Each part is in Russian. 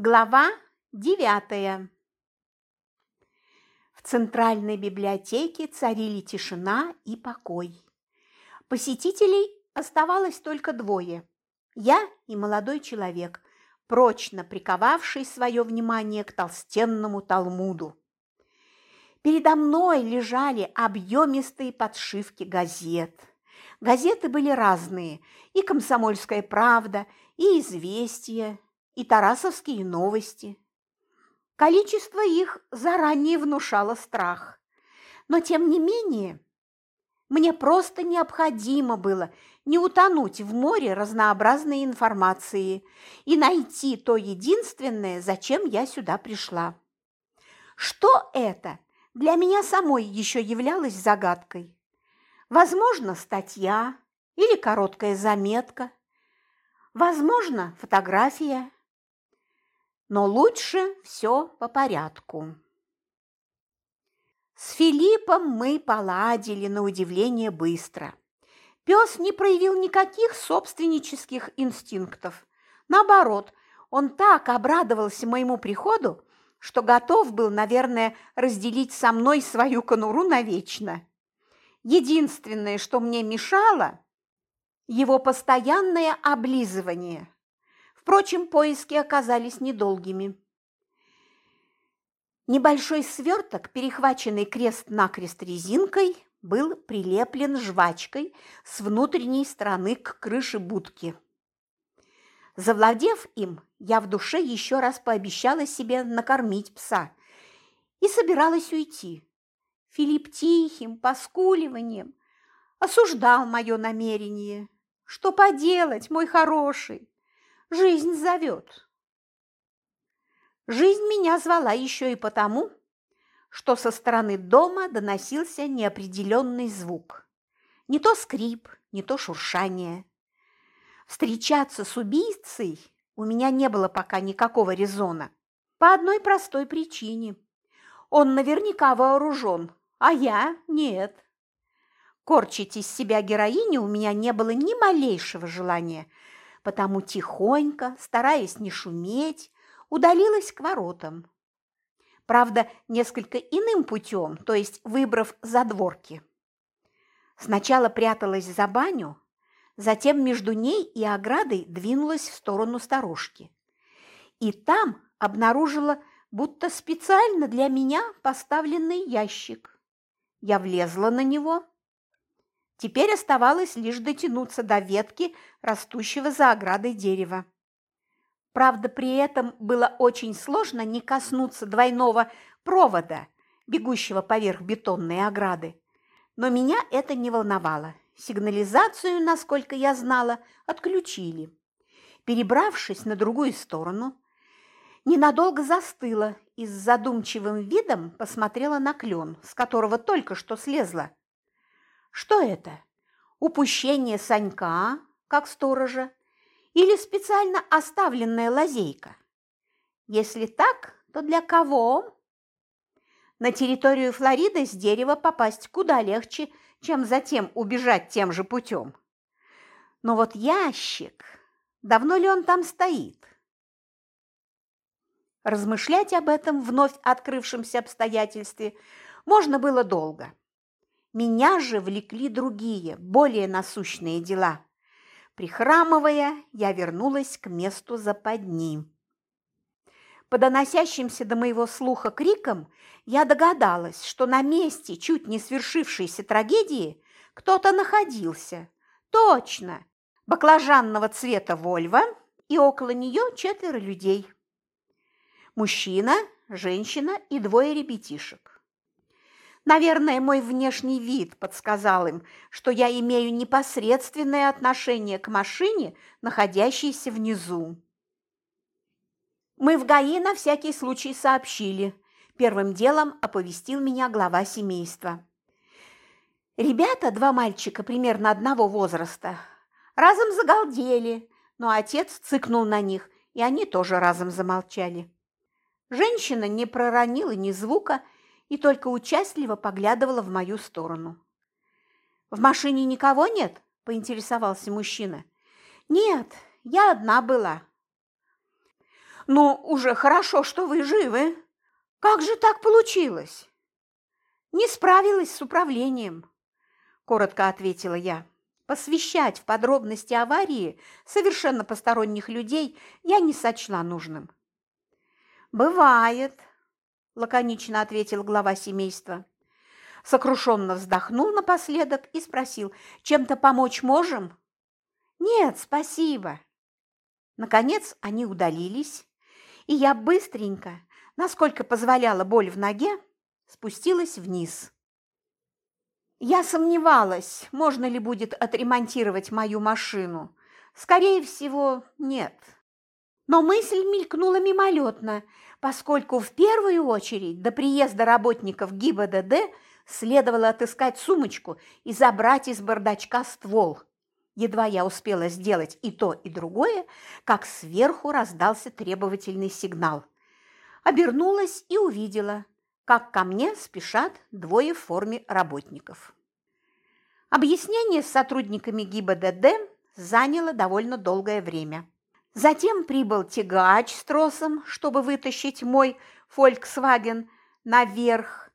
Глава девятая В центральной библиотеке царили тишина и покой. Посетителей оставалось только двое – я и молодой человек, прочно приковавший свое внимание к толстенному Талмуду. Передо мной лежали объемистые подшивки газет. Газеты были разные – и «Комсомольская правда», и «Известия», и тарасовские новости. Количество их заранее внушало страх. Но, тем не менее, мне просто необходимо было не утонуть в море разнообразной информации и найти то единственное, зачем я сюда пришла. Что это, для меня самой еще являлось загадкой. Возможно, статья или короткая заметка. Возможно, фотография но лучше все по порядку. С Филиппом мы поладили на удивление быстро. Пес не проявил никаких собственнических инстинктов. Наоборот, он так обрадовался моему приходу, что готов был, наверное, разделить со мной свою конуру навечно. Единственное, что мне мешало – его постоянное облизывание – Впрочем, поиски оказались недолгими. Небольшой сверток, перехваченный крест-накрест резинкой, был прилеплен жвачкой с внутренней стороны к крыше будки. Завладев им, я в душе еще раз пообещала себе накормить пса и собиралась уйти. Филипп тихим поскуливанием осуждал мое намерение. Что поделать, мой хороший? Жизнь зовет. Жизнь меня звала еще и потому, что со стороны дома доносился неопределенный звук. Не то скрип, не то шуршание. Встречаться с убийцей у меня не было пока никакого резона. По одной простой причине. Он наверняка вооружен, а я – нет. Корчить из себя героиню у меня не было ни малейшего желания – потому тихонько, стараясь не шуметь, удалилась к воротам. Правда, несколько иным путем, то есть выбрав задворки. Сначала пряталась за баню, затем между ней и оградой двинулась в сторону сторожки. И там обнаружила будто специально для меня поставленный ящик. Я влезла на него Теперь оставалось лишь дотянуться до ветки, растущего за оградой дерева. Правда, при этом было очень сложно не коснуться двойного провода, бегущего поверх бетонной ограды. Но меня это не волновало. Сигнализацию, насколько я знала, отключили. Перебравшись на другую сторону, ненадолго застыла и с задумчивым видом посмотрела на клен, с которого только что слезла. Что это? Упущение Санька, как сторожа, или специально оставленная лазейка? Если так, то для кого? На территорию Флориды с дерева попасть куда легче, чем затем убежать тем же путем. Но вот ящик, давно ли он там стоит? Размышлять об этом вновь открывшемся обстоятельстве можно было долго. Меня же влекли другие, более насущные дела. Прихрамывая, я вернулась к месту западни. По доносящимся до моего слуха крикам я догадалась, что на месте чуть не свершившейся трагедии кто-то находился. Точно! Баклажанного цвета Вольва и около нее четверо людей. Мужчина, женщина и двое ребятишек. Наверное, мой внешний вид подсказал им, что я имею непосредственное отношение к машине, находящейся внизу. Мы в ГАИ на всякий случай сообщили. Первым делом оповестил меня глава семейства. Ребята, два мальчика примерно одного возраста, разом загалдели, но отец цыкнул на них, и они тоже разом замолчали. Женщина не проронила ни звука и только участливо поглядывала в мою сторону. «В машине никого нет?» – поинтересовался мужчина. «Нет, я одна была». Ну, уже хорошо, что вы живы. Как же так получилось? Не справилась с управлением, коротко ответила я. Посвящать в подробности аварии совершенно посторонних людей я не сочла нужным. «Бывает», – лаконично ответил глава семейства. Сокрушенно вздохнул напоследок и спросил, «Чем-то помочь можем?» «Нет, спасибо». Наконец они удалились, и я быстренько, насколько позволяла боль в ноге, спустилась вниз. Я сомневалась, можно ли будет отремонтировать мою машину. Скорее всего, нет. Но мысль мелькнула мимолетно, поскольку в первую очередь до приезда работников ГИБДД следовало отыскать сумочку и забрать из бардачка ствол. Едва я успела сделать и то, и другое, как сверху раздался требовательный сигнал. Обернулась и увидела, как ко мне спешат двое в форме работников. Объяснение с сотрудниками ГИБДД заняло довольно долгое время. Затем прибыл тягач с тросом, чтобы вытащить мой Volkswagen наверх.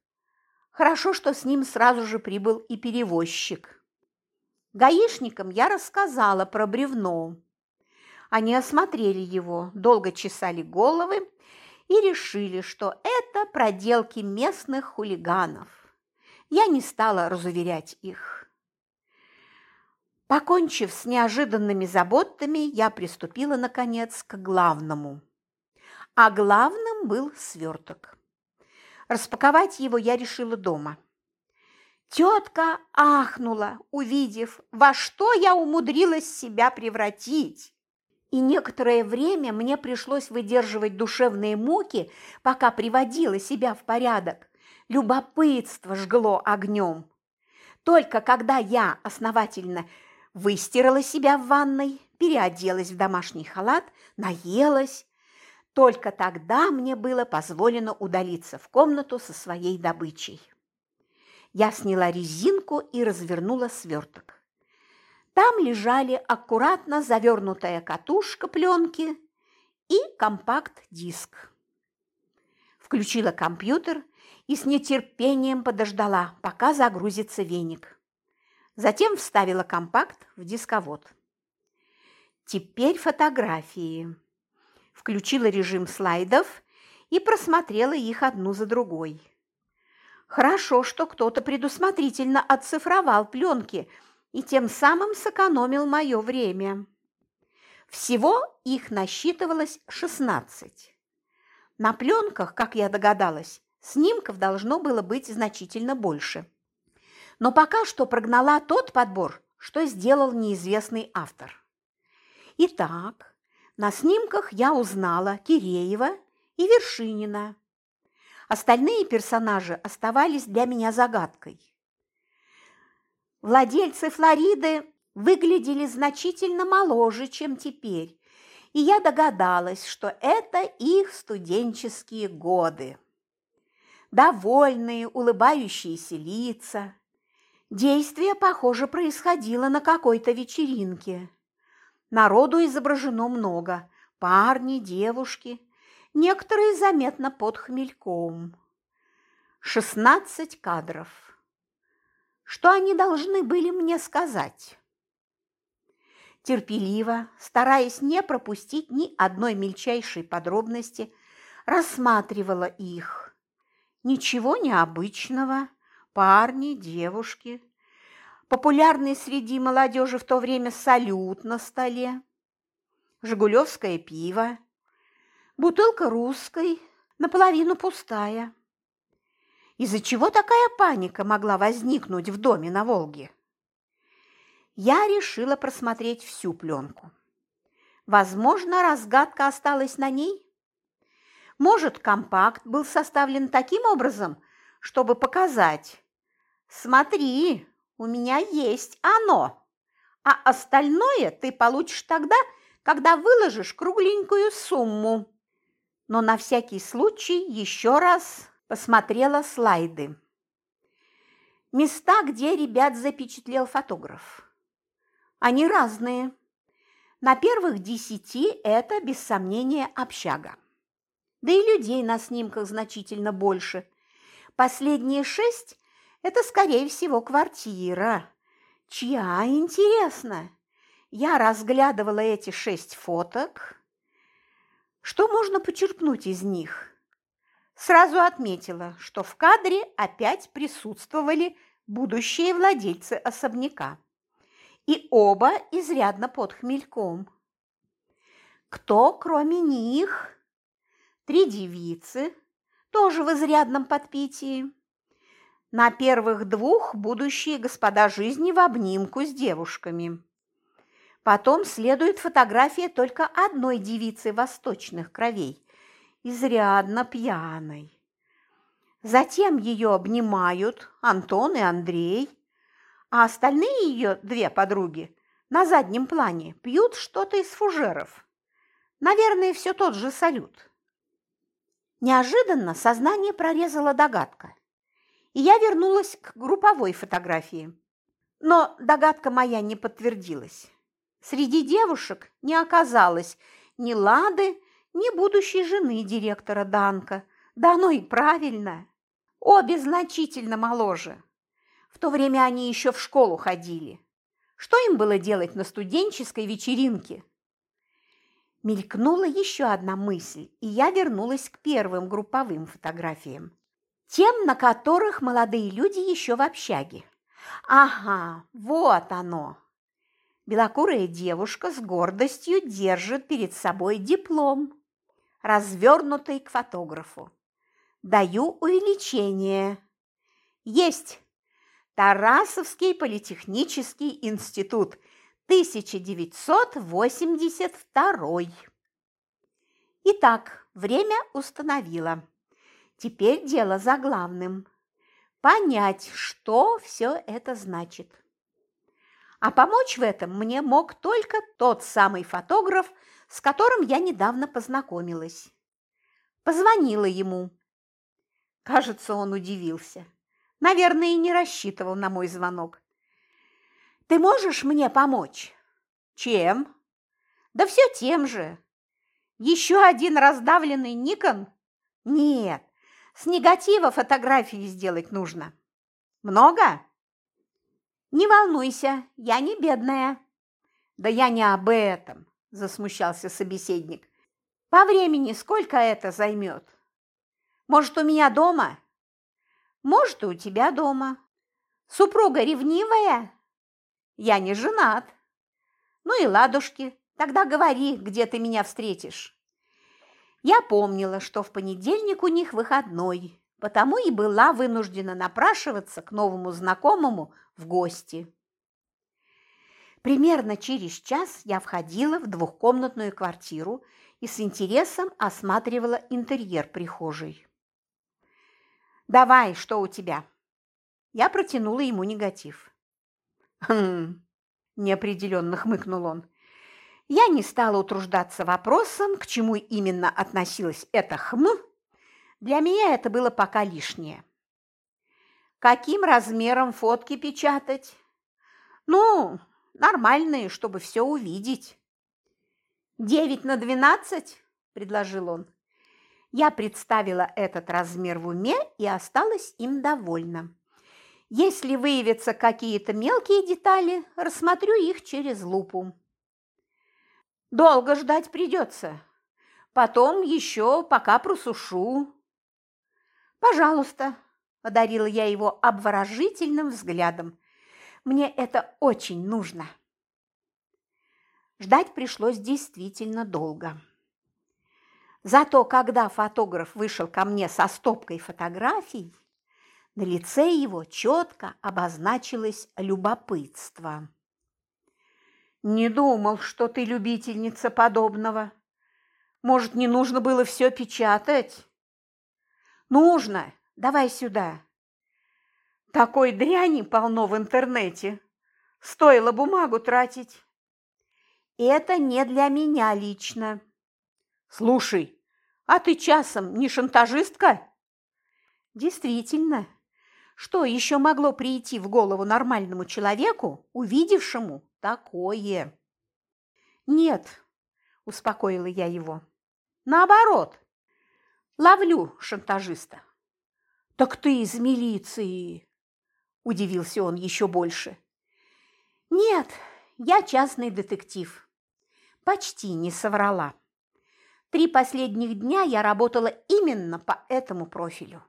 Хорошо, что с ним сразу же прибыл и перевозчик. Гаишникам я рассказала про бревно. Они осмотрели его, долго чесали головы и решили, что это проделки местных хулиганов. Я не стала разуверять их. Покончив с неожиданными заботами, я приступила, наконец, к главному. А главным был сверток. Распаковать его я решила дома. Тетка ахнула, увидев, во что я умудрилась себя превратить и некоторое время мне пришлось выдерживать душевные муки, пока приводила себя в порядок. Любопытство жгло огнем. Только когда я основательно выстирала себя в ванной, переоделась в домашний халат, наелась, только тогда мне было позволено удалиться в комнату со своей добычей. Я сняла резинку и развернула сверток. Там лежали аккуратно завернутая катушка пленки и компакт-диск. Включила компьютер и с нетерпением подождала, пока загрузится веник. Затем вставила компакт в дисковод. Теперь фотографии. Включила режим слайдов и просмотрела их одну за другой. Хорошо, что кто-то предусмотрительно оцифровал пленки – и тем самым сэкономил мое время. Всего их насчитывалось 16. На пленках, как я догадалась, снимков должно было быть значительно больше. Но пока что прогнала тот подбор, что сделал неизвестный автор. Итак, на снимках я узнала Киреева и Вершинина. Остальные персонажи оставались для меня загадкой. Владельцы Флориды выглядели значительно моложе, чем теперь, и я догадалась, что это их студенческие годы. Довольные, улыбающиеся лица. Действие, похоже, происходило на какой-то вечеринке. Народу изображено много – парни, девушки, некоторые заметно под хмельком. Шестнадцать кадров. Что они должны были мне сказать? Терпеливо, стараясь не пропустить ни одной мельчайшей подробности, рассматривала их. Ничего необычного. Парни, девушки. Популярный среди молодежи в то время салют на столе. Жигулевское пиво. Бутылка русской, наполовину пустая. Из-за чего такая паника могла возникнуть в доме на Волге? Я решила просмотреть всю пленку. Возможно, разгадка осталась на ней? Может, компакт был составлен таким образом, чтобы показать «Смотри, у меня есть оно, а остальное ты получишь тогда, когда выложишь кругленькую сумму». Но на всякий случай еще раз посмотрела слайды. Места, где ребят запечатлел фотограф. Они разные. На первых десяти это, без сомнения, общага. Да и людей на снимках значительно больше. Последние шесть – это, скорее всего, квартира. Чья, интересно? Я разглядывала эти шесть фоток. Что можно почерпнуть из них? Сразу отметила, что в кадре опять присутствовали будущие владельцы особняка. И оба изрядно под хмельком. Кто, кроме них? Три девицы, тоже в изрядном подпитии. На первых двух будущие господа жизни в обнимку с девушками. Потом следует фотография только одной девицы восточных кровей, изрядно пьяной. Затем ее обнимают Антон и Андрей, а остальные ее две подруги на заднем плане пьют что-то из фужеров. Наверное, все тот же салют. Неожиданно сознание прорезала догадка, и я вернулась к групповой фотографии. Но догадка моя не подтвердилась. Среди девушек не оказалось ни Лады, ни будущей жены директора Данка. Да оно и правильно. Обе значительно моложе. В то время они еще в школу ходили. Что им было делать на студенческой вечеринке? Мелькнула еще одна мысль, и я вернулась к первым групповым фотографиям. Тем, на которых молодые люди еще в общаге. Ага, вот оно. Белокурая девушка с гордостью держит перед собой диплом, развернутый к фотографу. Даю увеличение. Есть! Тарасовский политехнический институт, 1982. Итак, время установила. Теперь дело за главным. Понять, что все это значит. А помочь в этом мне мог только тот самый фотограф, с которым я недавно познакомилась. Позвонила ему. Кажется, он удивился. Наверное, и не рассчитывал на мой звонок. «Ты можешь мне помочь?» «Чем?» «Да все тем же. Еще один раздавленный Никон?» «Нет, с негатива фотографии сделать нужно». «Много?» «Не волнуйся, я не бедная». «Да я не об этом», – засмущался собеседник. «По времени сколько это займет? Может, у меня дома?» «Может, у тебя дома. Супруга ревнивая?» «Я не женат». «Ну и ладушки, тогда говори, где ты меня встретишь». Я помнила, что в понедельник у них выходной, потому и была вынуждена напрашиваться к новому знакомому в гости. Примерно через час я входила в двухкомнатную квартиру и с интересом осматривала интерьер прихожей. «Давай, что у тебя?» Я протянула ему негатив. «Хм...» – неопределенно хмыкнул он. Я не стала утруждаться вопросом, к чему именно относилась эта «хм», для меня это было пока лишнее. Каким размером фотки печатать? Ну, нормальные, чтобы все увидеть. «Девять на двенадцать?» – предложил он. Я представила этот размер в уме и осталась им довольна. Если выявятся какие-то мелкие детали, рассмотрю их через лупу. Долго ждать придется. Потом еще пока просушу. «Пожалуйста», – одарила я его обворожительным взглядом. «Мне это очень нужно». Ждать пришлось действительно долго. Зато когда фотограф вышел ко мне со стопкой фотографий, на лице его четко обозначилось любопытство. «Не думал, что ты любительница подобного. Может, не нужно было все печатать?» Нужно! Давай сюда!» Такой дряни полно в интернете. Стоило бумагу тратить. Это не для меня лично. Слушай, а ты часом не шантажистка? Действительно. Что еще могло прийти в голову нормальному человеку, увидевшему такое? Нет, успокоила я его. Наоборот, Ловлю шантажиста. Так ты из милиции, удивился он еще больше. Нет, я частный детектив. Почти не соврала. Три последних дня я работала именно по этому профилю.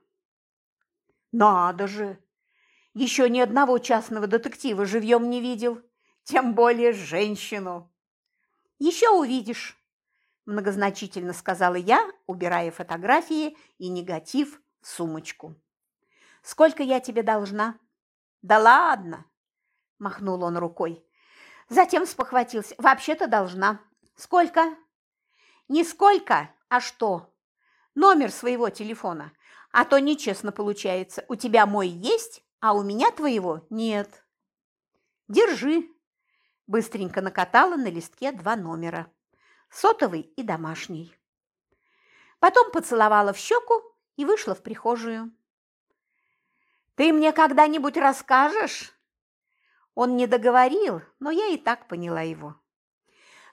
Надо же! Еще ни одного частного детектива живьем не видел, тем более женщину. Еще увидишь, многозначительно сказала я, убирая фотографии и негатив в сумочку. Сколько я тебе должна? Да ладно, махнул он рукой. Затем спохватился. Вообще-то должна. Сколько? Не сколько, а что? Номер своего телефона. А то нечестно получается. У тебя мой есть, а у меня твоего нет. Держи. Быстренько накатала на листке два номера. Сотовый и домашний. Потом поцеловала в щеку и вышла в прихожую. «Ты мне когда-нибудь расскажешь?» Он не договорил, но я и так поняла его.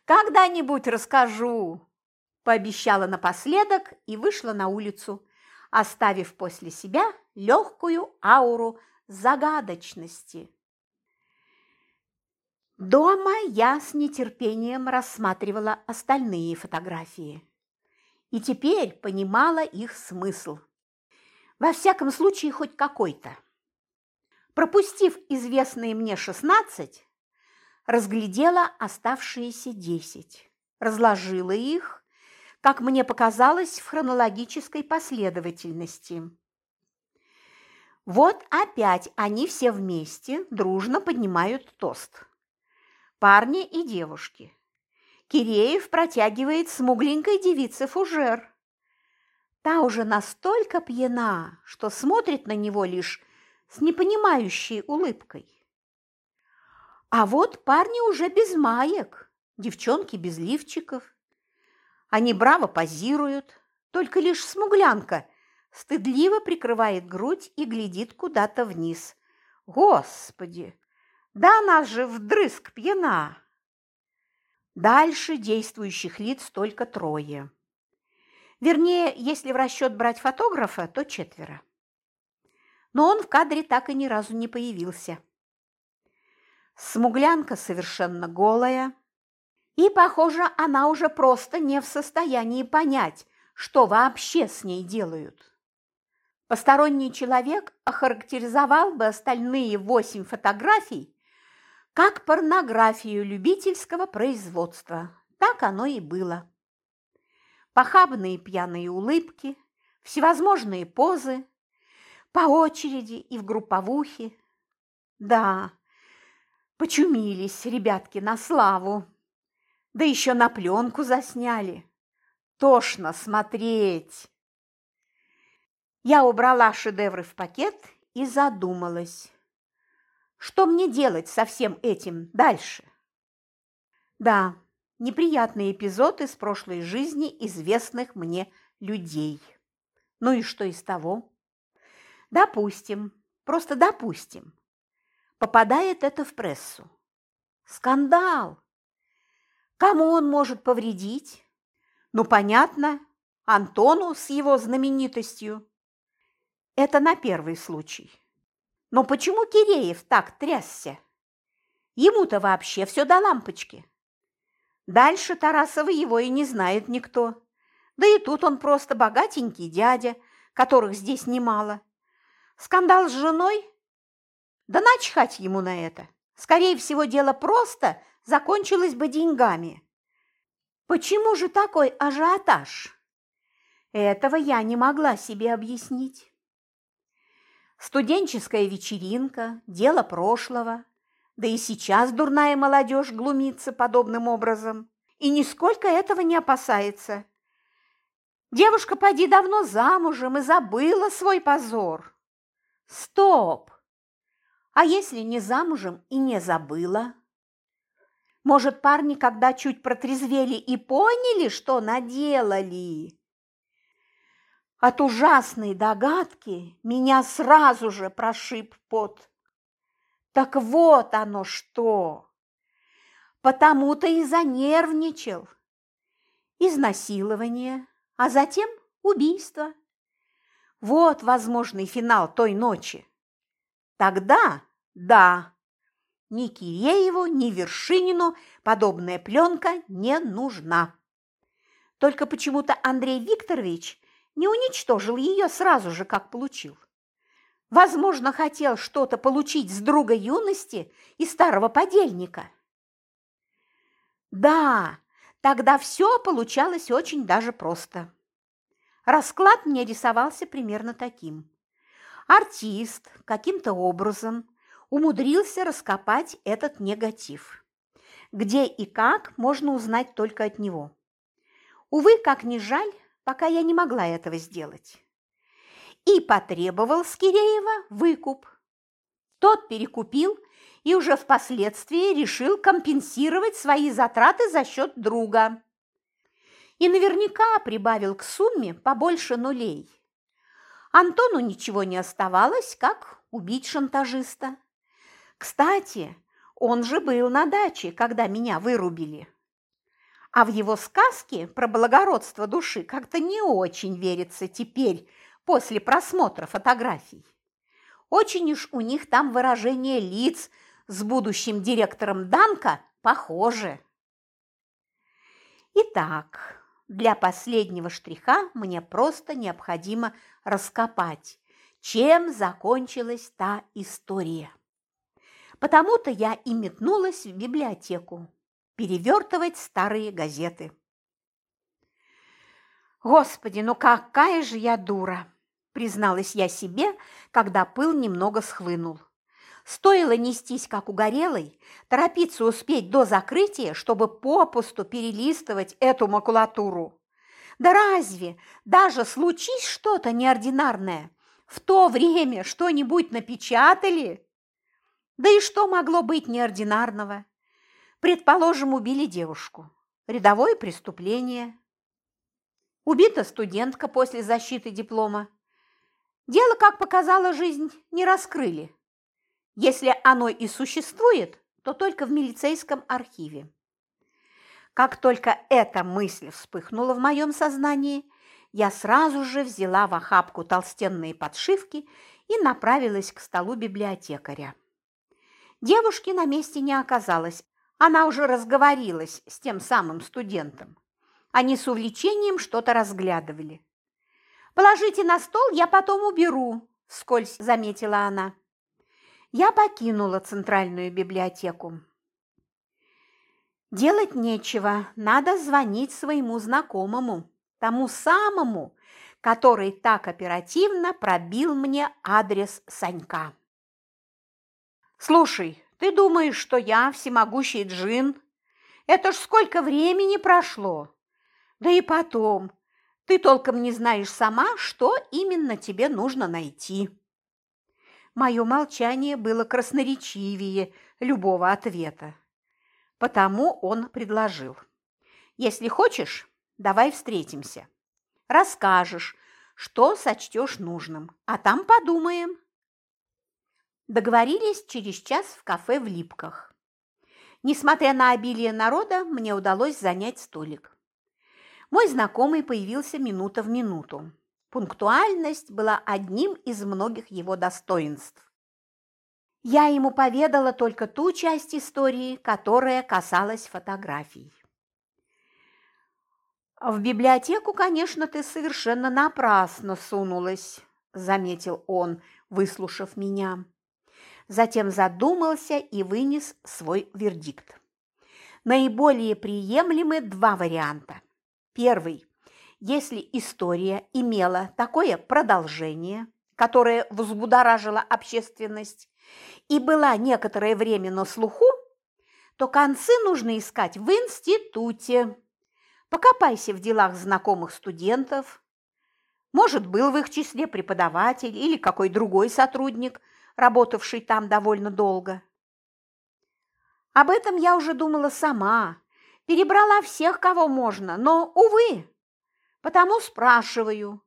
«Когда-нибудь расскажу», – пообещала напоследок и вышла на улицу, оставив после себя легкую ауру загадочности. Дома я с нетерпением рассматривала остальные фотографии и теперь понимала их смысл. Во всяком случае, хоть какой-то. Пропустив известные мне 16, разглядела оставшиеся 10, разложила их, как мне показалось, в хронологической последовательности. Вот опять они все вместе дружно поднимают тост. Парни и девушки. Киреев протягивает смугленькой девице фужер. Та уже настолько пьяна, что смотрит на него лишь с непонимающей улыбкой. А вот парни уже без маек, девчонки без лифчиков. Они браво позируют, только лишь смуглянка стыдливо прикрывает грудь и глядит куда-то вниз. Господи, да она же вдрызг пьяна! Дальше действующих лиц только трое. Вернее, если в расчет брать фотографа, то четверо но он в кадре так и ни разу не появился. Смуглянка совершенно голая, и, похоже, она уже просто не в состоянии понять, что вообще с ней делают. Посторонний человек охарактеризовал бы остальные восемь фотографий как порнографию любительского производства. Так оно и было. Похабные пьяные улыбки, всевозможные позы, по очереди и в групповухе. Да, почумились ребятки на славу. Да еще на пленку засняли. Тошно смотреть. Я убрала шедевры в пакет и задумалась. Что мне делать со всем этим дальше? Да, неприятный эпизод из прошлой жизни известных мне людей. Ну и что из того? Допустим, просто допустим, попадает это в прессу. Скандал! Кому он может повредить? Ну, понятно, Антону с его знаменитостью. Это на первый случай. Но почему Киреев так трясся? Ему-то вообще все до лампочки. Дальше Тарасова его и не знает никто. Да и тут он просто богатенький дядя, которых здесь немало. Скандал с женой? Да начхать ему на это. Скорее всего, дело просто закончилось бы деньгами. Почему же такой ажиотаж? Этого я не могла себе объяснить. Студенческая вечеринка – дело прошлого, да и сейчас дурная молодежь глумится подобным образом и нисколько этого не опасается. Девушка поди давно замужем и забыла свой позор. Стоп! А если не замужем и не забыла? Может, парни, когда чуть протрезвели и поняли, что наделали? От ужасной догадки меня сразу же прошиб пот. Так вот оно что! Потому-то и занервничал. Изнасилование, а затем убийство. Вот возможный финал той ночи. Тогда, да, ни Кирееву, ни Вершинину подобная пленка не нужна. Только почему-то Андрей Викторович не уничтожил ее сразу же, как получил. Возможно, хотел что-то получить с друга юности и старого подельника. Да, тогда все получалось очень даже просто. Расклад мне рисовался примерно таким. Артист каким-то образом умудрился раскопать этот негатив. Где и как можно узнать только от него. Увы, как ни жаль, пока я не могла этого сделать. И потребовал с выкуп. Тот перекупил и уже впоследствии решил компенсировать свои затраты за счет друга. И наверняка прибавил к сумме побольше нулей. Антону ничего не оставалось, как убить шантажиста. Кстати, он же был на даче, когда меня вырубили. А в его сказке про благородство души как-то не очень верится теперь, после просмотра фотографий. Очень уж у них там выражение лиц с будущим директором Данка похоже. Итак, для последнего штриха мне просто необходимо раскопать, чем закончилась та история. Потому-то я и метнулась в библиотеку перевертывать старые газеты. «Господи, ну какая же я дура!» – призналась я себе, когда пыл немного схлынул. Стоило нестись, как угорелой, торопиться успеть до закрытия, чтобы попусту перелистывать эту макулатуру. Да разве, даже случись что-то неординарное, в то время что-нибудь напечатали? Да и что могло быть неординарного? Предположим, убили девушку. Рядовое преступление. Убита студентка после защиты диплома. Дело, как показала жизнь, не раскрыли. Если оно и существует, то только в милицейском архиве. Как только эта мысль вспыхнула в моем сознании, я сразу же взяла в охапку толстенные подшивки и направилась к столу библиотекаря. Девушки на месте не оказалось, она уже разговорилась с тем самым студентом. Они с увлечением что-то разглядывали. «Положите на стол, я потом уберу», – вскользь заметила она. Я покинула центральную библиотеку. Делать нечего, надо звонить своему знакомому, тому самому, который так оперативно пробил мне адрес Санька. «Слушай, ты думаешь, что я всемогущий джин? Это ж сколько времени прошло! Да и потом, ты толком не знаешь сама, что именно тебе нужно найти. Мое молчание было красноречивее любого ответа. Потому он предложил. Если хочешь, давай встретимся. Расскажешь, что сочтешь нужным, а там подумаем. Договорились через час в кафе в Липках. Несмотря на обилие народа, мне удалось занять столик. Мой знакомый появился минута в минуту. Пунктуальность была одним из многих его достоинств. Я ему поведала только ту часть истории, которая касалась фотографий. «В библиотеку, конечно, ты совершенно напрасно сунулась», – заметил он, выслушав меня затем задумался и вынес свой вердикт. Наиболее приемлемы два варианта. Первый. Если история имела такое продолжение, которое взбудоражило общественность и была некоторое время на слуху, то концы нужно искать в институте. Покопайся в делах знакомых студентов. Может, был в их числе преподаватель или какой другой сотрудник – работавший там довольно долго. Об этом я уже думала сама, перебрала всех, кого можно, но, увы, потому спрашиваю.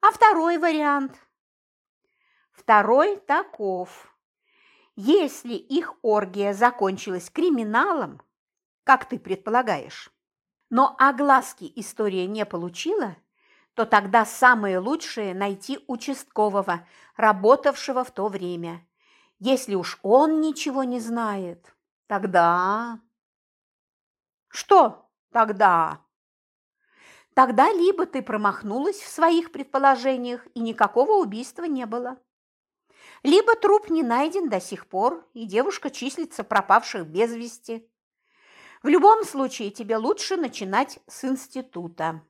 А второй вариант? Второй таков. Если их оргия закончилась криминалом, как ты предполагаешь, но огласки история не получила, то тогда самое лучшее – найти участкового, работавшего в то время. Если уж он ничего не знает, тогда… Что тогда? Тогда либо ты промахнулась в своих предположениях, и никакого убийства не было. Либо труп не найден до сих пор, и девушка числится пропавших без вести. В любом случае тебе лучше начинать с института.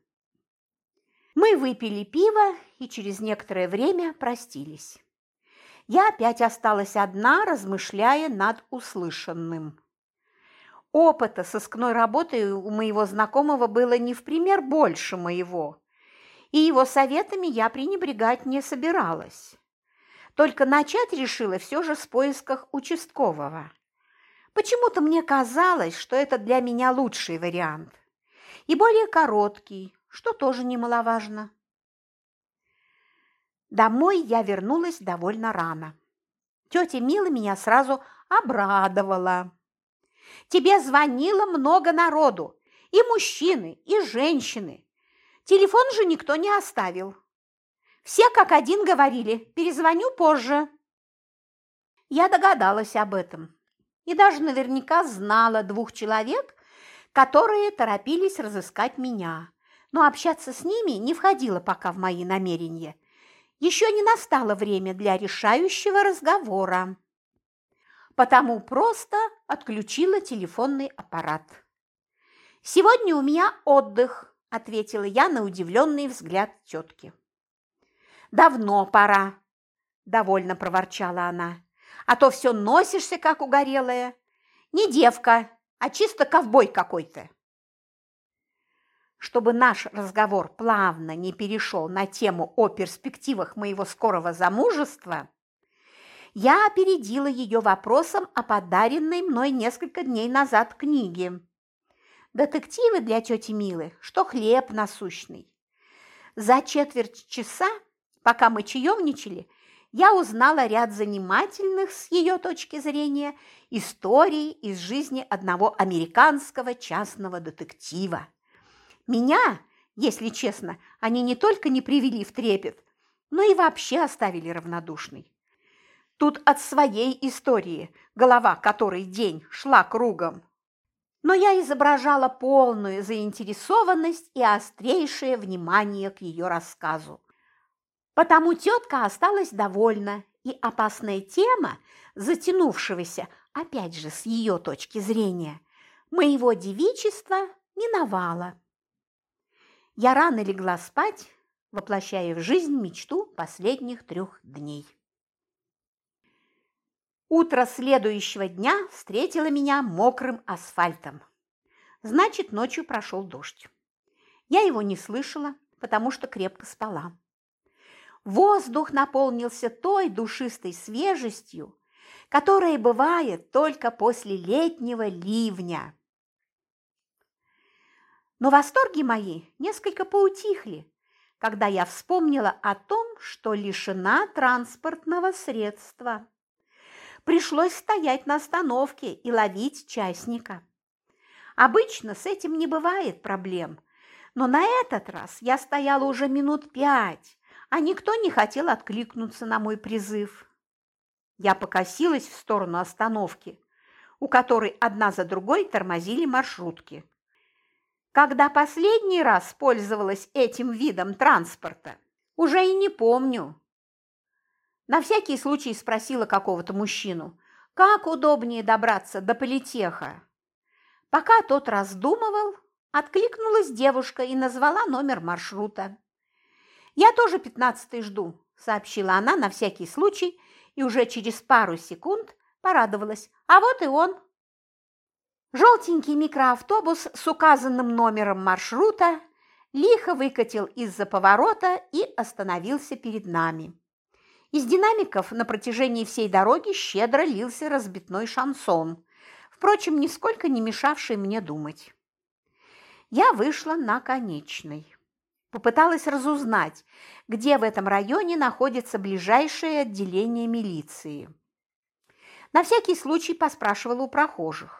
Мы выпили пиво и через некоторое время простились. Я опять осталась одна, размышляя над услышанным. Опыта сыскной работы у моего знакомого было не в пример больше моего, и его советами я пренебрегать не собиралась. Только начать решила все же с поисках участкового. Почему-то мне казалось, что это для меня лучший вариант. И более короткий, что тоже немаловажно. Домой я вернулась довольно рано. Тетя Мила меня сразу обрадовала. Тебе звонило много народу, и мужчины, и женщины. Телефон же никто не оставил. Все как один говорили, перезвоню позже. Я догадалась об этом и даже наверняка знала двух человек, которые торопились разыскать меня, но общаться с ними не входило пока в мои намерения. Еще не настало время для решающего разговора потому просто отключила телефонный аппарат. «Сегодня у меня отдых», – ответила я на удивленный взгляд тетки. «Давно пора», – довольно проворчала она, – «а то все носишься, как угорелая. Не девка, а чисто ковбой какой-то». Чтобы наш разговор плавно не перешел на тему о перспективах моего скорого замужества, я опередила ее вопросом о подаренной мной несколько дней назад книге. Детективы для тети Милы, что хлеб насущный. За четверть часа, пока мы чаевничали, я узнала ряд занимательных с ее точки зрения историй из жизни одного американского частного детектива. Меня, если честно, они не только не привели в трепет, но и вообще оставили равнодушной. Тут от своей истории, голова которой день шла кругом. Но я изображала полную заинтересованность и острейшее внимание к ее рассказу. Потому тетка осталась довольна, и опасная тема, затянувшегося, опять же, с ее точки зрения, моего девичества миновала. Я рано легла спать, воплощая в жизнь мечту последних трех дней. Утро следующего дня встретило меня мокрым асфальтом. Значит, ночью прошел дождь. Я его не слышала, потому что крепко спала. Воздух наполнился той душистой свежестью, которая бывает только после летнего ливня. Но восторги мои несколько поутихли, когда я вспомнила о том, что лишена транспортного средства пришлось стоять на остановке и ловить частника. Обычно с этим не бывает проблем, но на этот раз я стояла уже минут пять, а никто не хотел откликнуться на мой призыв. Я покосилась в сторону остановки, у которой одна за другой тормозили маршрутки. Когда последний раз пользовалась этим видом транспорта, уже и не помню. На всякий случай спросила какого-то мужчину, как удобнее добраться до политеха. Пока тот раздумывал, откликнулась девушка и назвала номер маршрута. «Я тоже пятнадцатый жду», – сообщила она на всякий случай и уже через пару секунд порадовалась. «А вот и он». Желтенький микроавтобус с указанным номером маршрута лихо выкатил из-за поворота и остановился перед нами. Из динамиков на протяжении всей дороги щедро лился разбитной шансон, впрочем, нисколько не мешавший мне думать. Я вышла на конечной. Попыталась разузнать, где в этом районе находится ближайшее отделение милиции. На всякий случай поспрашивала у прохожих.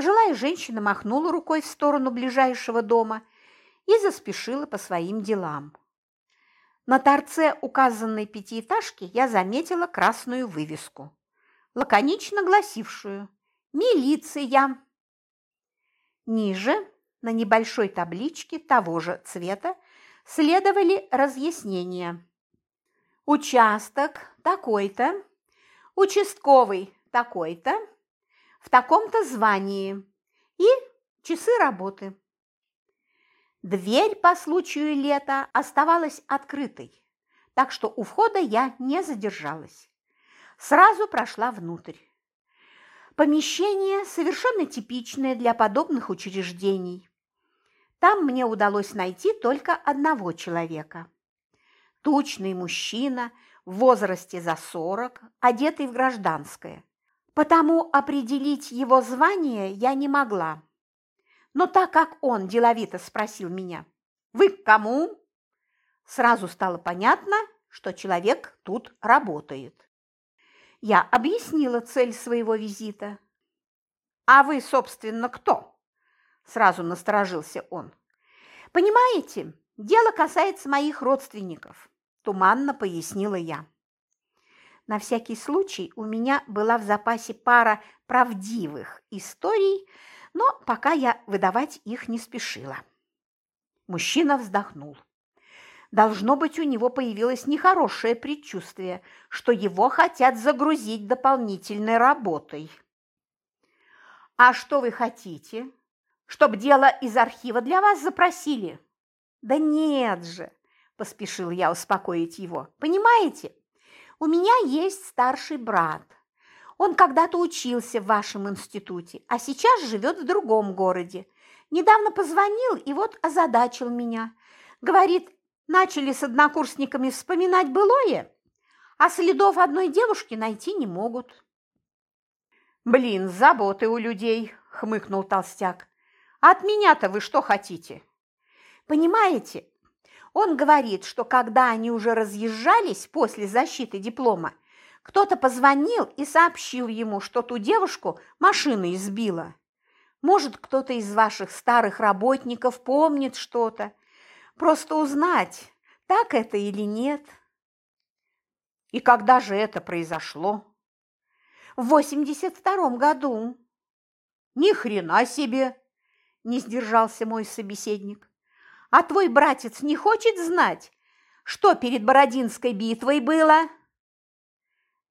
Пожилая женщина махнула рукой в сторону ближайшего дома, и заспешила по своим делам. На торце указанной пятиэтажки я заметила красную вывеску, лаконично гласившую «Милиция». Ниже, на небольшой табличке того же цвета, следовали разъяснения. Участок такой-то, участковый такой-то, в таком-то звании и часы работы. Дверь по случаю лета оставалась открытой, так что у входа я не задержалась. Сразу прошла внутрь. Помещение совершенно типичное для подобных учреждений. Там мне удалось найти только одного человека. Тучный мужчина в возрасте за сорок, одетый в гражданское. Потому определить его звание я не могла. Но так как он деловито спросил меня «Вы к кому?», сразу стало понятно, что человек тут работает. Я объяснила цель своего визита. «А вы, собственно, кто?» – сразу насторожился он. «Понимаете, дело касается моих родственников», – туманно пояснила я. На всякий случай у меня была в запасе пара правдивых историй, но пока я выдавать их не спешила. Мужчина вздохнул. Должно быть, у него появилось нехорошее предчувствие, что его хотят загрузить дополнительной работой. «А что вы хотите? Чтоб дело из архива для вас запросили?» «Да нет же!» – поспешил я успокоить его. «Понимаете, у меня есть старший брат. Он когда-то учился в вашем институте, а сейчас живет в другом городе. Недавно позвонил и вот озадачил меня. Говорит, начали с однокурсниками вспоминать былое, а следов одной девушки найти не могут. «Блин, заботы у людей!» – хмыкнул толстяк. «От меня-то вы что хотите?» «Понимаете, он говорит, что когда они уже разъезжались после защиты диплома, кто-то позвонил и сообщил ему, что ту девушку машина избила. Может, кто-то из ваших старых работников помнит что-то. Просто узнать, так это или нет. И когда же это произошло? В 82-м году. Ни хрена себе, не сдержался мой собеседник. А твой братец не хочет знать, что перед Бородинской битвой было?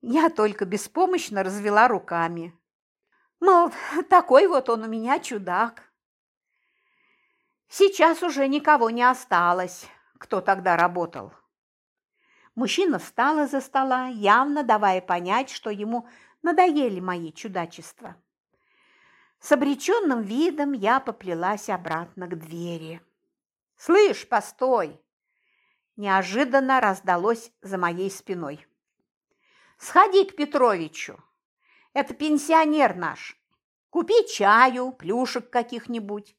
Я только беспомощно развела руками. Мол, такой вот он у меня чудак. Сейчас уже никого не осталось, кто тогда работал. Мужчина встал из-за стола, явно давая понять, что ему надоели мои чудачества. С обреченным видом я поплелась обратно к двери. «Слышь, постой!» Неожиданно раздалось за моей спиной. Сходи к Петровичу. Это пенсионер наш. Купи чаю, плюшек каких-нибудь.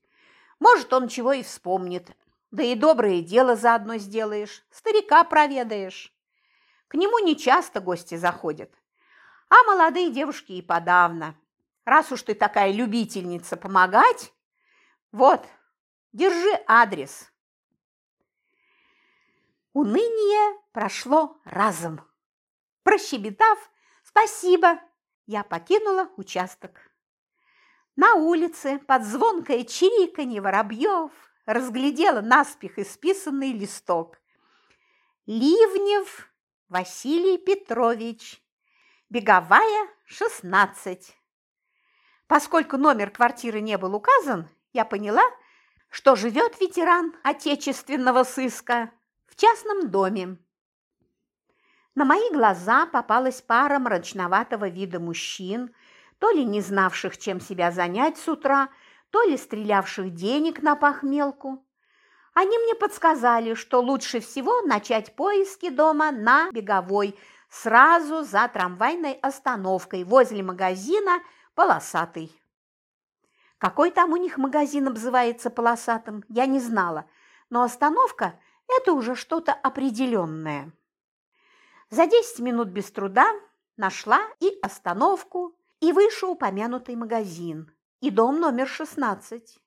Может, он чего и вспомнит. Да и доброе дело заодно сделаешь, старика проведаешь. К нему нечасто гости заходят. А молодые девушки и подавно. Раз уж ты такая любительница помогать, вот, держи адрес. Уныние прошло разом. Прощебетав «Спасибо!», я покинула участок. На улице под звонкое чириканье воробьев разглядела наспех исписанный листок. Ливнев Василий Петрович, беговая, 16. Поскольку номер квартиры не был указан, я поняла, что живет ветеран отечественного сыска частном доме. На мои глаза попалась пара мрачноватого вида мужчин, то ли не знавших, чем себя занять с утра, то ли стрелявших денег на похмелку. Они мне подсказали, что лучше всего начать поиски дома на Беговой, сразу за трамвайной остановкой возле магазина «Полосатый». Какой там у них магазин обзывается «Полосатым», я не знала, но остановка – это уже что-то определенное. За 10 минут без труда нашла и остановку, и вышеупомянутый магазин, и дом номер 16.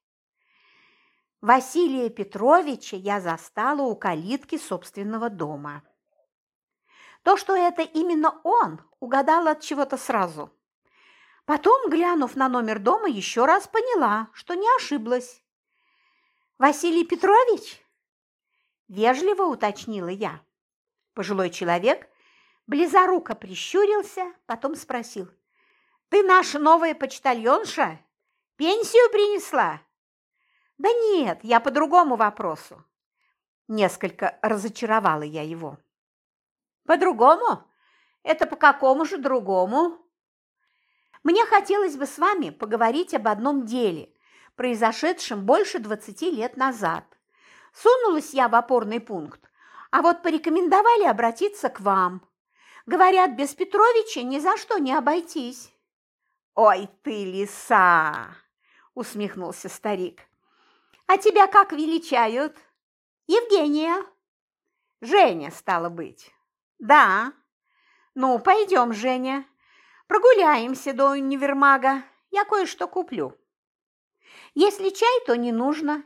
Василия Петровича я застала у калитки собственного дома. То, что это именно он, угадала от чего-то сразу. Потом, глянув на номер дома, еще раз поняла, что не ошиблась. «Василий Петрович?» – вежливо уточнила я. Пожилой человек близоруко прищурился, потом спросил. «Ты наша новая почтальонша? Пенсию принесла?» «Да нет, я по другому вопросу». Несколько разочаровала я его. «По-другому? Это по какому же другому?» «Мне хотелось бы с вами поговорить об одном деле, произошедшем больше двадцати лет назад. Сунулась я в опорный пункт, а вот порекомендовали обратиться к вам. Говорят, без Петровича ни за что не обойтись». «Ой ты, лиса!» – усмехнулся старик. А тебя как величают? Евгения. Женя, стало быть. Да. Ну, пойдем, Женя. Прогуляемся до универмага. Я кое-что куплю. Если чай, то не нужно.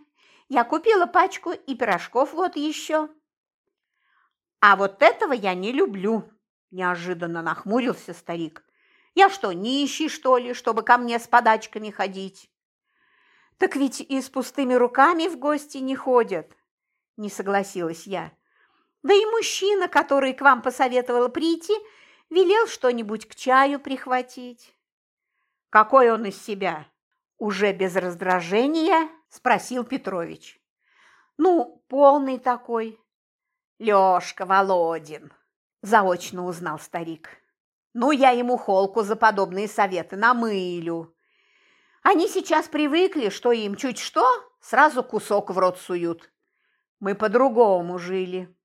Я купила пачку и пирожков вот еще. А вот этого я не люблю, неожиданно нахмурился старик. Я что, нищий, что ли, чтобы ко мне с подачками ходить? «Так ведь и с пустыми руками в гости не ходят», – не согласилась я. «Да и мужчина, который к вам посоветовал прийти, велел что-нибудь к чаю прихватить». «Какой он из себя?» – уже без раздражения спросил Петрович. «Ну, полный такой». «Лёшка Володин», – заочно узнал старик. «Ну, я ему холку за подобные советы намылю». Они сейчас привыкли, что им чуть что, сразу кусок в рот суют. Мы по-другому жили.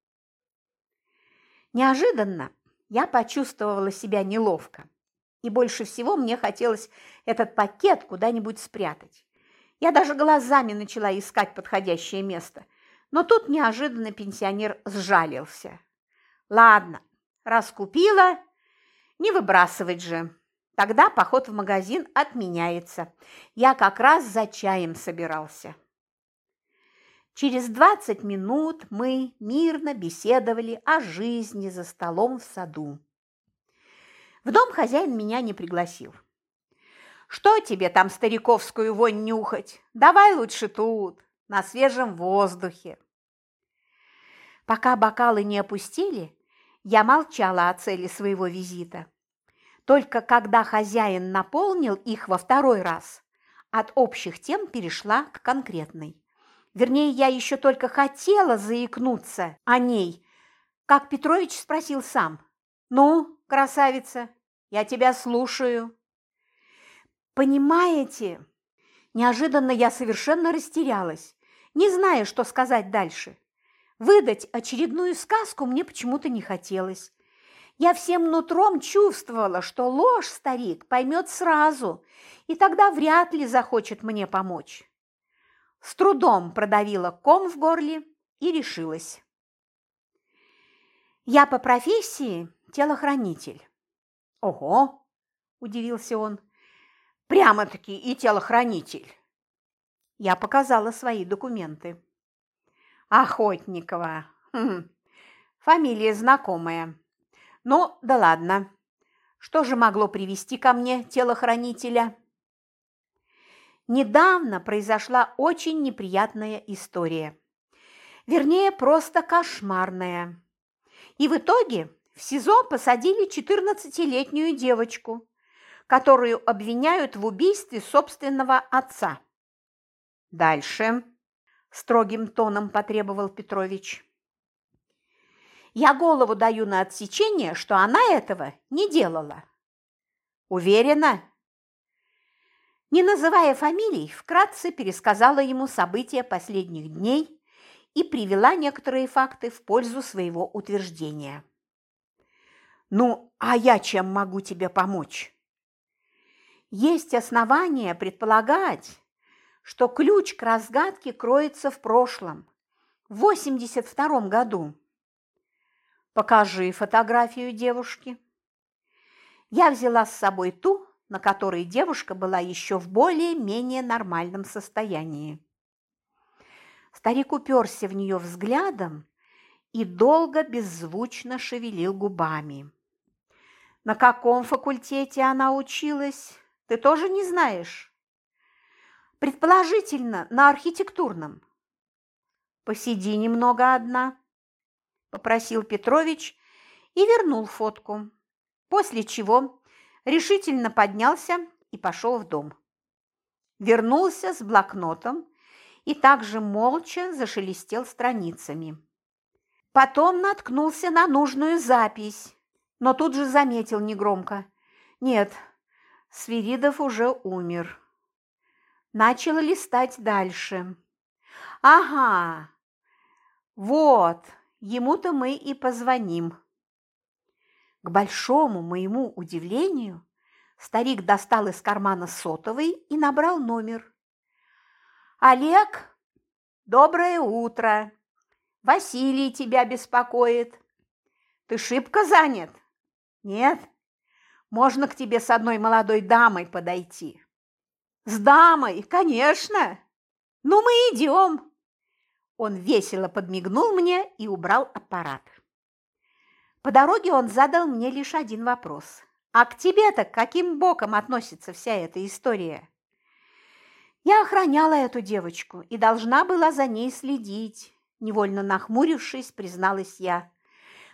Неожиданно я почувствовала себя неловко, и больше всего мне хотелось этот пакет куда-нибудь спрятать. Я даже глазами начала искать подходящее место, но тут неожиданно пенсионер сжалился. Ладно, раз купила, не выбрасывать же. Тогда поход в магазин отменяется. Я как раз за чаем собирался. Через 20 минут мы мирно беседовали о жизни за столом в саду. В дом хозяин меня не пригласил. «Что тебе там стариковскую вонь нюхать? Давай лучше тут, на свежем воздухе». Пока бокалы не опустили, я молчала о цели своего визита. Только когда хозяин наполнил их во второй раз, от общих тем перешла к конкретной. Вернее, я еще только хотела заикнуться о ней, как Петрович спросил сам. «Ну, красавица, я тебя слушаю». «Понимаете?» Неожиданно я совершенно растерялась, не зная, что сказать дальше. Выдать очередную сказку мне почему-то не хотелось. Я всем нутром чувствовала, что ложь старик поймет сразу, и тогда вряд ли захочет мне помочь. С трудом продавила ком в горле и решилась. Я по профессии телохранитель. Ого, удивился он. Прямо-таки и телохранитель. Я показала свои документы. Охотникова. Хм, фамилия знакомая. Ну, да ладно. Что же могло привести ко мне телохранителя? Недавно произошла очень неприятная история. Вернее, просто кошмарная. И в итоге в СИЗО посадили 14-летнюю девочку, которую обвиняют в убийстве собственного отца. Дальше, строгим тоном потребовал Петрович. Я голову даю на отсечение, что она этого не делала. Уверена? Не называя фамилий, вкратце пересказала ему события последних дней и привела некоторые факты в пользу своего утверждения. «Ну, а я чем могу тебе помочь?» Есть основания предполагать, что ключ к разгадке кроется в прошлом, в 82 году. Покажи фотографию девушки. Я взяла с собой ту, на которой девушка была еще в более-менее нормальном состоянии. Старик уперся в нее взглядом и долго беззвучно шевелил губами. На каком факультете она училась, ты тоже не знаешь? Предположительно, на архитектурном. Посиди немного одна, попросил Петрович и вернул фотку, после чего решительно поднялся и пошел в дом. Вернулся с блокнотом и также молча зашелестел страницами. Потом наткнулся на нужную запись, но тут же заметил негромко. Нет, Свиридов уже умер. Начал листать дальше. Ага, вот, ему-то мы и позвоним. К большому моему удивлению, старик достал из кармана сотовый и набрал номер. «Олег, доброе утро! Василий тебя беспокоит. Ты шибко занят? Нет? Можно к тебе с одной молодой дамой подойти?» «С дамой, конечно! Ну, мы идем!» Он весело подмигнул мне и убрал аппарат. По дороге он задал мне лишь один вопрос. «А к тебе-то каким боком относится вся эта история?» Я охраняла эту девочку и должна была за ней следить, невольно нахмурившись, призналась я.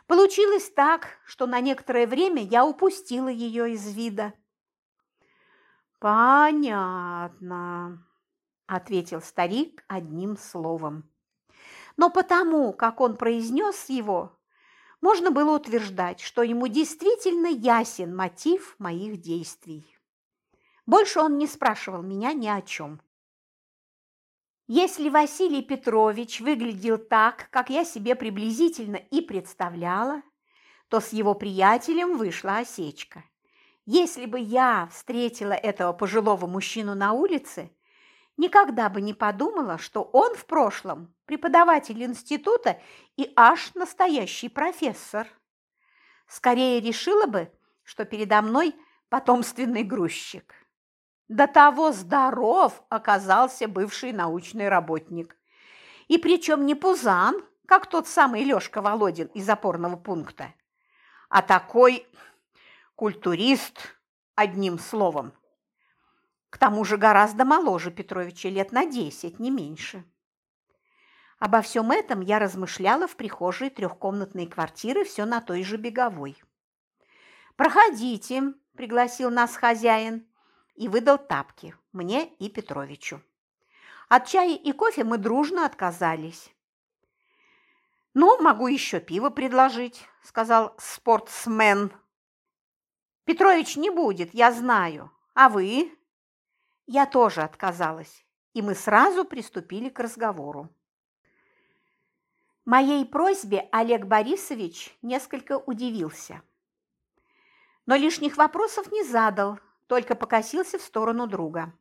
Получилось так, что на некоторое время я упустила ее из вида. «Понятно», – ответил старик одним словом. Но потому, как он произнес его, можно было утверждать, что ему действительно ясен мотив моих действий. Больше он не спрашивал меня ни о чем. Если Василий Петрович выглядел так, как я себе приблизительно и представляла, то с его приятелем вышла осечка. Если бы я встретила этого пожилого мужчину на улице, никогда бы не подумала, что он в прошлом преподаватель института и аж настоящий профессор. Скорее решила бы, что передо мной потомственный грузчик. До того здоров оказался бывший научный работник. И причем не пузан, как тот самый Лёшка Володин из опорного пункта, а такой культурист, одним словом. К тому же гораздо моложе Петровича лет на десять, не меньше. Обо всем этом я размышляла в прихожей трехкомнатной квартиры все на той же беговой. «Проходите», – пригласил нас хозяин и выдал тапки мне и Петровичу. От чая и кофе мы дружно отказались. «Ну, могу еще пиво предложить», – сказал спортсмен. «Петрович не будет, я знаю. А вы?» Я тоже отказалась, и мы сразу приступили к разговору. Моей просьбе Олег Борисович несколько удивился. Но лишних вопросов не задал, только покосился в сторону друга.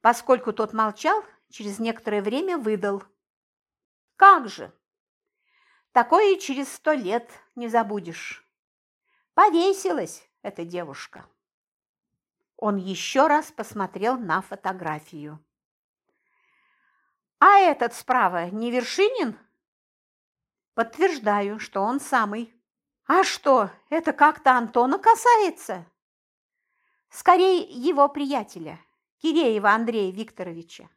Поскольку тот молчал, через некоторое время выдал. «Как же! Такое и через сто лет не забудешь. Повесилась эта девушка». Он еще раз посмотрел на фотографию. «А этот справа не Вершинин?» «Подтверждаю, что он самый». «А что, это как-то Антона касается?» «Скорее, его приятеля, Киреева Андрея Викторовича».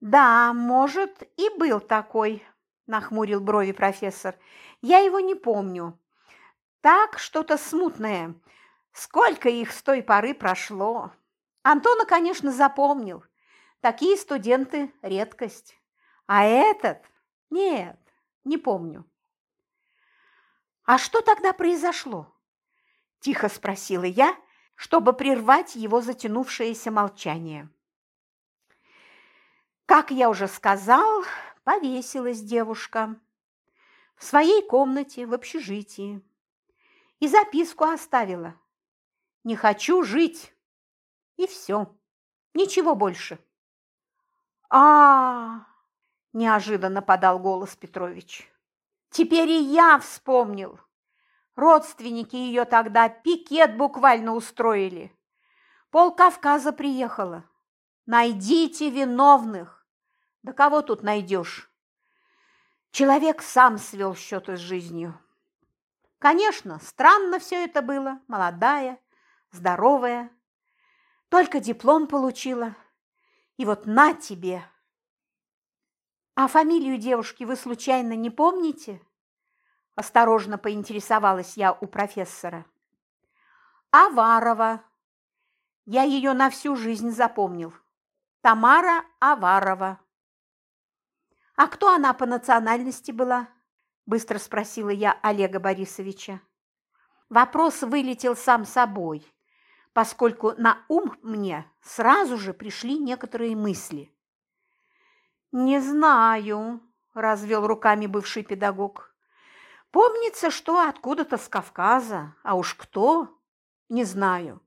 «Да, может, и был такой», – нахмурил брови профессор. «Я его не помню. Так, что-то смутное. Сколько их с той поры прошло! Антона, конечно, запомнил. Такие студенты – редкость. А этот? Нет, не помню. «А что тогда произошло?» – тихо спросила я, чтобы прервать его затянувшееся молчание. Как я уже сказал, повесилась девушка в своей комнате в общежитии и записку оставила – не хочу жить. И все. Ничего больше. А, неожиданно подал голос Петрович. Теперь и я вспомнил. Родственники ее тогда пикет буквально устроили. Пол Кавказа приехала. Найдите виновных. Да кого тут найдешь? Человек сам свел счеты с жизнью. Конечно, странно все это было, молодая, здоровая. Только диплом получила. И вот на тебе. А фамилию девушки вы случайно не помните? Осторожно поинтересовалась я у профессора. Аварова. Я ее на всю жизнь запомнил. Тамара Аварова. А кто она по национальности была? Быстро спросила я Олега Борисовича. Вопрос вылетел сам собой, поскольку на ум мне сразу же пришли некоторые мысли. «Не знаю», – развел руками бывший педагог. «Помнится, что откуда-то с Кавказа, а уж кто – не знаю.